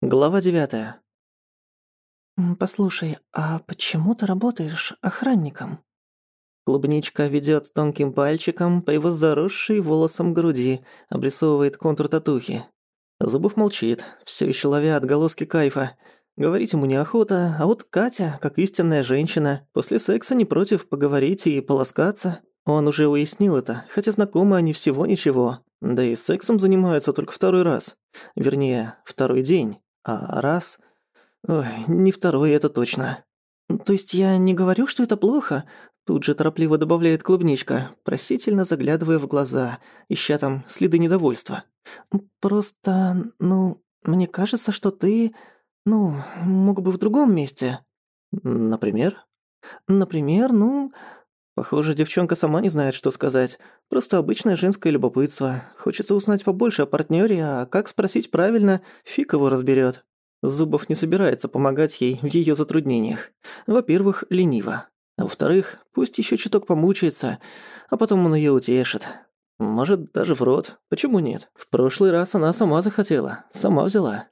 Глава девятая. «Послушай, а почему ты работаешь охранником?» Клубничка ведёт тонким пальчиком по его заросшей волосом груди, обрисовывает контур татухи. Зубов молчит, всё ещё ловя отголоски кайфа. Говорить ему неохота, а вот Катя, как истинная женщина, после секса не против поговорить и полоскаться. Он уже уяснил это, хотя знакомы они всего ничего. Да и сексом занимаются только второй раз. Вернее, второй день. А раз... Ой, не второй, это точно. То есть я не говорю, что это плохо? Тут же торопливо добавляет клубничка, просительно заглядывая в глаза, ища там следы недовольства. Просто, ну, мне кажется, что ты, ну, мог бы в другом месте. Например? Например, ну... Похоже, девчонка сама не знает, что сказать. Просто обычное женское любопытство. Хочется узнать побольше о партнёре, а как спросить правильно, фиг его разберёт. Зубов не собирается помогать ей в её затруднениях. Во-первых, лениво. А во-вторых, пусть ещё чуток помучается, а потом он её утешит. Может, даже в рот. Почему нет? В прошлый раз она сама захотела, сама взяла.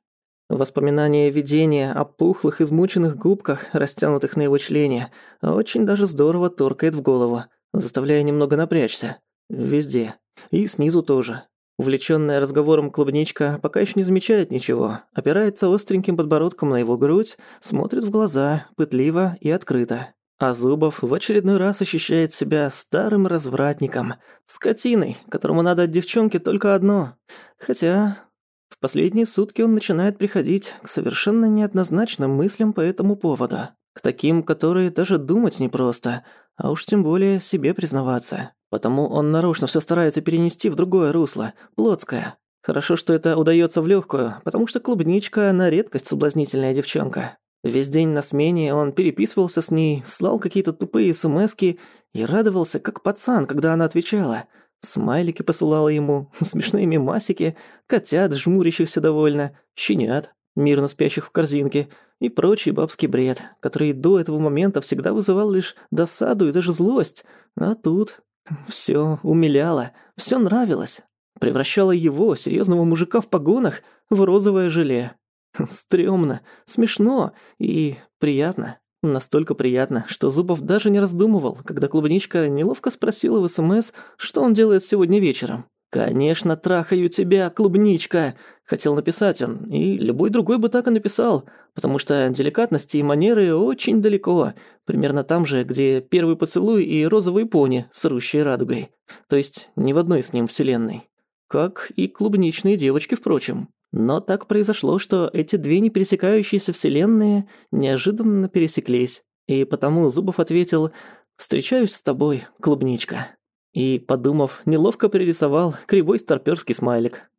Воспоминание видения о пухлых, измученных губках, растянутых на его члене, очень даже здорово торкает в голову, заставляя немного напрячься. Везде. И снизу тоже. Увлечённая разговором клубничка пока ещё не замечает ничего, опирается остреньким подбородком на его грудь, смотрит в глаза, пытливо и открыто. А Зубов в очередной раз ощущает себя старым развратником, скотиной, которому надо от девчонки только одно. Хотя в последние сутки он начинает приходить к совершенно неоднозначным мыслям по этому поводу. К таким, которые даже думать непросто, а уж тем более себе признаваться. Потому он нарочно всё старается перенести в другое русло, плотское. Хорошо, что это удаётся в лёгкую, потому что клубничка на редкость соблазнительная девчонка. Весь день на смене он переписывался с ней, слал какие-то тупые смски и радовался, как пацан, когда она отвечала – Смайлики посылала ему, смешные мемасики, котят, жмурящихся довольно, щенят, мирно спящих в корзинке, и прочий бабский бред, который до этого момента всегда вызывал лишь досаду и даже злость. А тут всё умиляло, всё нравилось. Превращало его, серьёзного мужика в погонах, в розовое желе. Стрёмно, смешно и приятно. Настолько приятно, что Зубов даже не раздумывал, когда клубничка неловко спросила в СМС, что он делает сегодня вечером. «Конечно, трахаю тебя, клубничка!» Хотел написать он, и любой другой бы так и написал, потому что деликатности и манеры очень далеко, примерно там же, где первый поцелуй и розовые пони, срущие радугой. То есть ни в одной с ним вселенной. Как и клубничные девочки, впрочем. Но так произошло, что эти две не пересекающиеся вселенные неожиданно пересеклись, и потому Зубов ответил «Встречаюсь с тобой, клубничка». И, подумав, неловко пририсовал кривой старпёрский смайлик.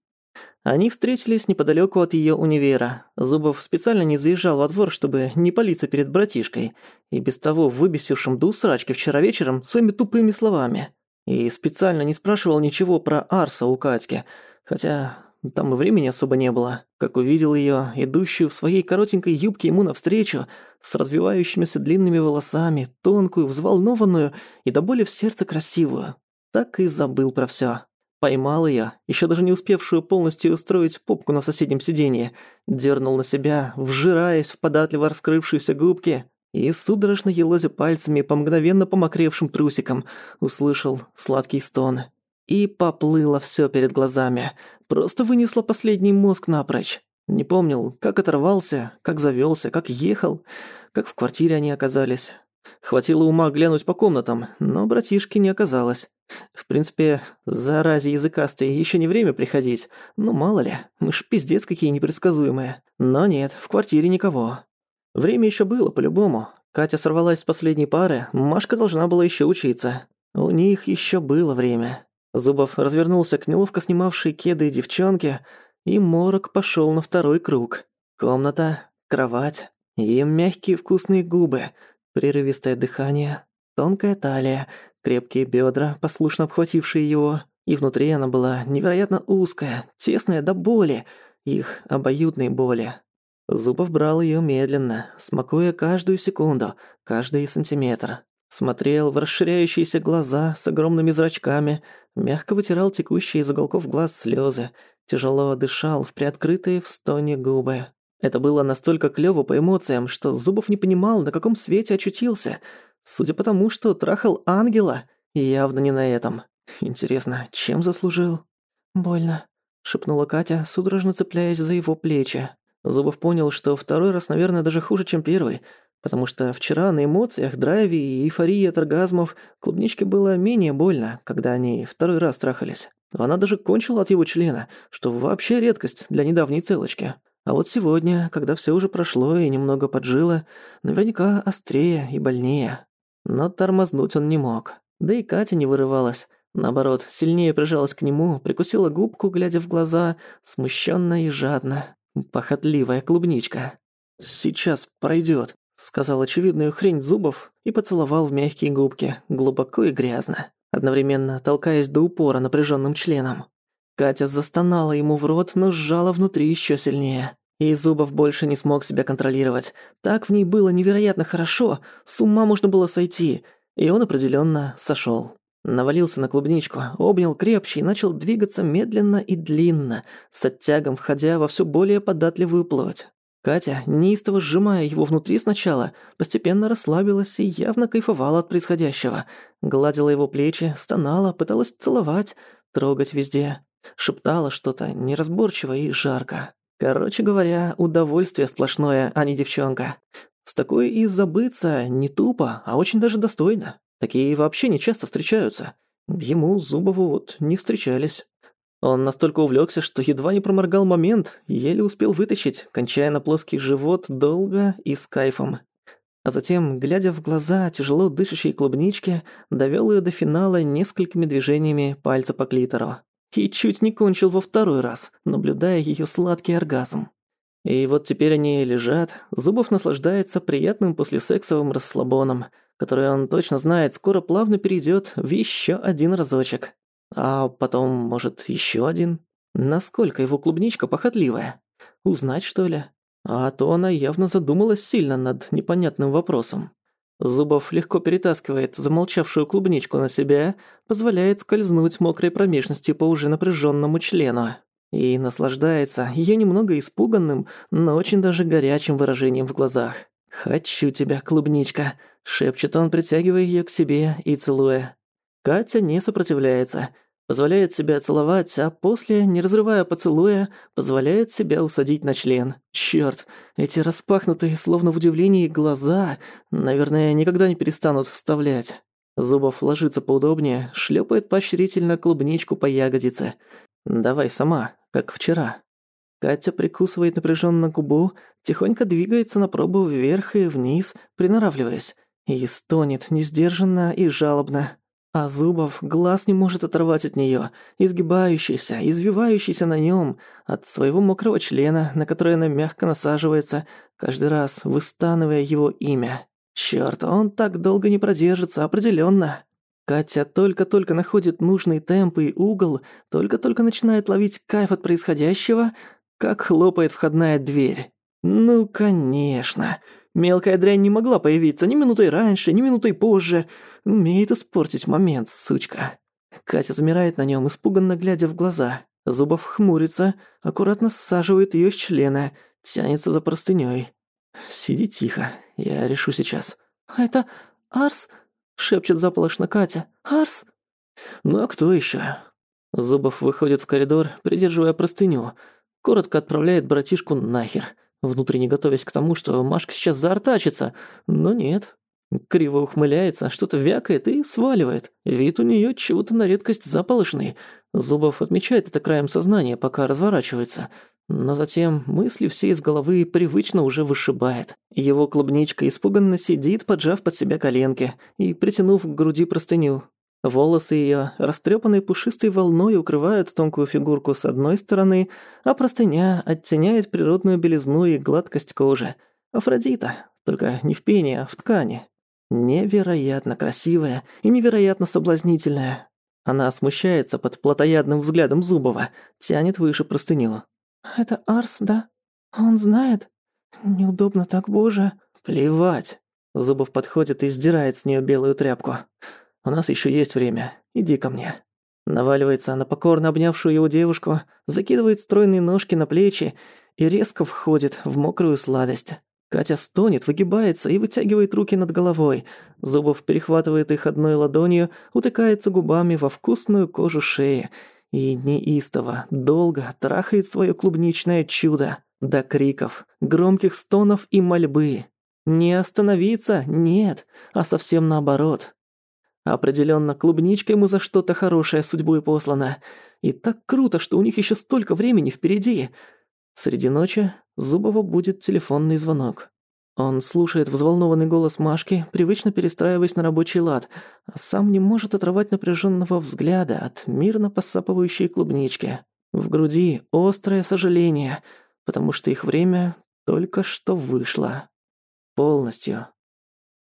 Они встретились неподалёку от её универа. Зубов специально не заезжал во двор, чтобы не палиться перед братишкой, и без того выбесившим до усрачки вчера вечером своими тупыми словами. И специально не спрашивал ничего про Арса у Катьки, хотя там и времени особо не было. Как увидел её, идущую в своей коротенькой юбке ему навстречу, с развивающимися длинными волосами, тонкую, взволнованную и до боли в сердце красивую. Так и забыл про всё. Поймал её, ещё даже не успевшую полностью устроить попку на соседнем сиденье, дернул на себя, вжираясь в податливо раскрывшиеся губки, и, судорожно елозя пальцами по мгновенно помокревшим трусикам, услышал сладкий стон. И поплыло всё перед глазами. Просто вынесло последний мозг напрочь. Не помнил, как оторвался, как завёлся, как ехал, как в квартире они оказались. Хватило ума глянуть по комнатам, но братишки не оказалось. В принципе, заразе языкастой ещё не время приходить. Ну, мало ли, мы ж пиздец какие непредсказуемые. Но нет, в квартире никого. Время ещё было, по-любому. Катя сорвалась с последней пары, Машка должна была ещё учиться. У них ещё было время. Зубов развернулся к неловко снимавшей кеды девчонке, и морок пошёл на второй круг. Комната, кровать и мягкие вкусные губы, прерывистое дыхание, тонкая талия, крепкие бедра, послушно обхватившие его, и внутри она была невероятно узкая, тесная до боли, их обоюдной боли. Зубов брал её медленно, смакуя каждую секунду, каждый сантиметр. Смотрел в расширяющиеся глаза с огромными зрачками, мягко вытирал текущие из уголков глаз слезы, тяжело дышал в приоткрытые в стоне губы. Это было настолько клёво по эмоциям, что Зубов не понимал, на каком свете очутился. Судя по тому, что трахал ангела, явно не на этом. Интересно, чем заслужил? «Больно», — шепнула Катя, судорожно цепляясь за его плечи. Зубов понял, что второй раз, наверное, даже хуже, чем первый, потому что вчера на эмоциях, драйве и эйфории от оргазмов клубничке было менее больно, когда они второй раз трахались. Она даже кончила от его члена, что вообще редкость для недавней целочки. А вот сегодня, когда всё уже прошло и немного поджило, наверняка острее и больнее. Но тормознуть он не мог. Да и Катя не вырывалась. Наоборот, сильнее прижалась к нему, прикусила губку, глядя в глаза, смущенно и жадно. Похотливая клубничка. «Сейчас пройдет, сказал очевидную хрень зубов и поцеловал в мягкие губки, глубоко и грязно, одновременно толкаясь до упора напряженным членом. Катя застонала ему в рот, но сжала внутри еще сильнее. И Зубов больше не смог себя контролировать. Так в ней было невероятно хорошо, с ума можно было сойти. И он определенно сошел. Навалился на клубничку, обнял крепче и начал двигаться медленно и длинно, с оттягом входя во все более податливую плоть. Катя, неистово сжимая его внутри сначала, постепенно расслабилась и явно кайфовала от происходящего. Гладила его плечи, стонала, пыталась целовать, трогать везде. Шептала что-то неразборчиво и жарко. Короче говоря, удовольствие сплошное, а не девчонка. С такой и забыться не тупо, а очень даже достойно. Такие вообще не часто встречаются. Ему, Зубову, вот не встречались. Он настолько увлёкся, что едва не проморгал момент, еле успел вытащить, кончая на плоский живот долго и с кайфом. А затем, глядя в глаза тяжело дышащей клубнички, довёл её до финала несколькими движениями пальца по клитору. И чуть не кончил во второй раз, наблюдая её сладкий оргазм. И вот теперь они лежат, Зубов наслаждается приятным послесексовым расслабоном – который он точно знает, скоро плавно перейдет в еще один разочек. А потом, может, еще один? Насколько его клубничка похотливая? Узнать, что ли? А то она явно задумалась сильно над непонятным вопросом. Зубов легко перетаскивает замолчавшую клубничку на себя, позволяет скользнуть мокрой промежностью по уже напряженному члену. И наслаждается ее немного испуганным, но очень даже горячим выражением в глазах. «Хочу тебя, клубничка», — шепчет он, притягивая её к себе и целуя. Катя не сопротивляется, позволяет себя целовать, а после, не разрывая поцелуя, позволяет себя усадить на член. Чёрт, эти распахнутые, словно в удивлении, глаза, наверное, никогда не перестанут вставлять. Зубов ложится поудобнее, шлёпает поощрительно клубничку по ягодице. «Давай сама, как вчера». Катя прикусывает напряженно губу, тихонько двигается на пробу вверх и вниз, приноравливаясь, и стонет несдержанно и жалобно. А Зубов глаз не может оторвать от нее, изгибающийся, извивающийся на нем, от своего мокрого члена, на который она мягко насаживается, каждый раз выстанывая его имя. Черт, он так долго не продержится, определенно. Катя только-только находит нужный темп и угол, только-только начинает ловить кайф от происходящего, как хлопает входная дверь. Ну, конечно. Мелкая дрянь не могла появиться ни минутой раньше, ни минутой позже. Умеет испортить момент, сучка. Катя замирает на нем, испуганно глядя в глаза. Зубов хмурится, аккуратно саживает ее с члена, тянется за простыней. «Сиди тихо, я решу сейчас». «Это Арс?» — шепчет заполошно Катя. «Арс?» «Ну а кто еще? Зубов выходит в коридор, придерживая простыню коротко отправляет братишку нахер, внутренне готовясь к тому, что Машка сейчас заортачится, но нет. Криво ухмыляется, что-то вякает и сваливает. Вид у нее чего-то на редкость заполошный. Зубов отмечает это краем сознания, пока разворачивается. Но затем мысли все из головы привычно уже вышибает. Его клубничка испуганно сидит, поджав под себя коленки и притянув к груди простыню. Волосы её, растрёпанные пушистой волной, укрывают тонкую фигурку с одной стороны, а простыня оттеняет природную белизну и гладкость кожи. Афродита, только не в пене, а в ткани. Невероятно красивая и невероятно соблазнительная. Она смущается под плотоядным взглядом Зубова, тянет выше простыню. «Это Арс, да? Он знает? Неудобно так, боже». «Плевать». Зубов подходит и сдирает с неё белую тряпку. У нас еще есть время. Иди ко мне». Наваливается на покорно обнявшую его девушку, закидывает стройные ножки на плечи и резко входит в мокрую сладость. Катя стонет, выгибается и вытягивает руки над головой. Зубов перехватывает их одной ладонью, утыкается губами во вкусную кожу шеи и неистово, долго трахает свое клубничное чудо до криков, громких стонов и мольбы. Не остановиться, нет, а совсем наоборот. Определенно, клубничка ему за что-то хорошее судьбой послана. И так круто, что у них еще столько времени впереди. Среди ночи Зубова будет телефонный звонок. Он слушает взволнованный голос Машки, привычно перестраиваясь на рабочий лад, а сам не может оторвать напряженного взгляда от мирно посапывающей клубнички. В груди острое сожаление, потому что их время только что вышло. Полностью.